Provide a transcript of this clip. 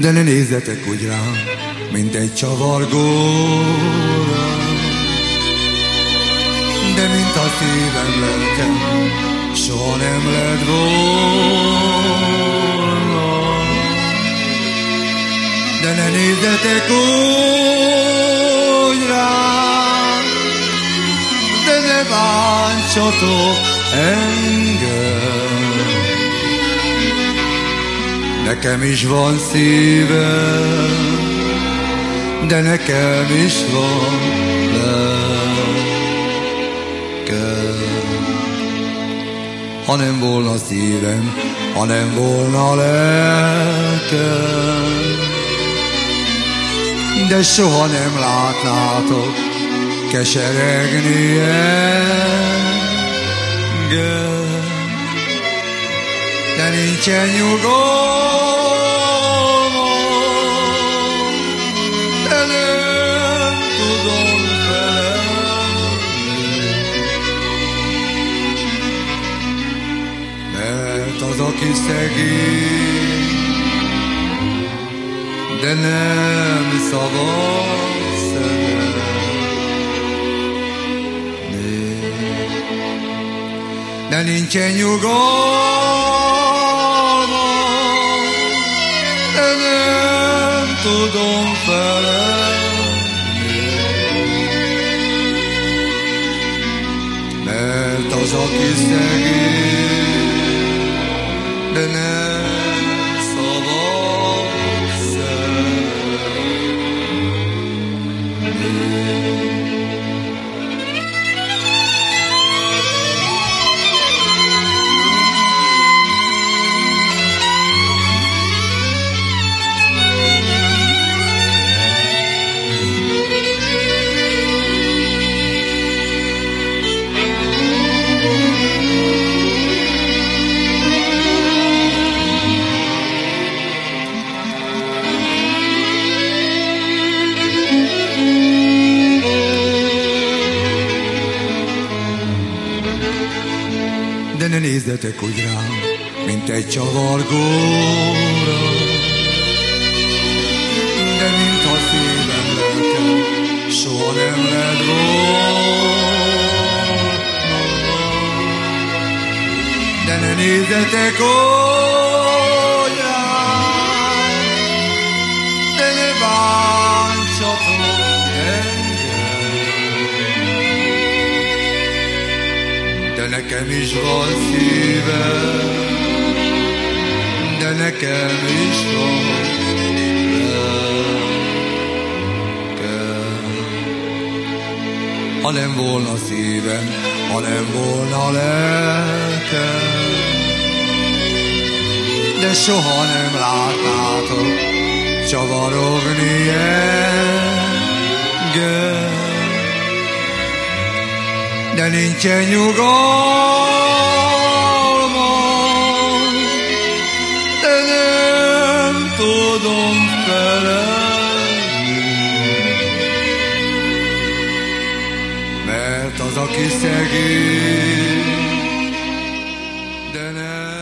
De ne nézzetek úgy rám, mint egy csavargóra, de mint a szívem lelkem, soha nem lett volna. De ne nézzetek úgy rám, de ne bántsatok engem. Nekem is van szívem, de nekem is van lelkem. Ha nem volna szívem, ha nem volna lelkem, de soha nem látnátok keseregni engem de nincsen nyugalmam, de nem szabad szeretni. De nincsen nyugalmam, de nem tudom felemni. Mert az, aki szegény, de nem Nézzetek úgy rám, mint egy csavargóra, de mint a szívem lelkem, soha nem lett volna. De ne nézzetek úgy nekem is van szívem, de nekem is van. Ha nem volna szívem, ha nem volna lelkem, de soha nem látnátok csavarogni engem de nincsen nyugalmam, Da-da.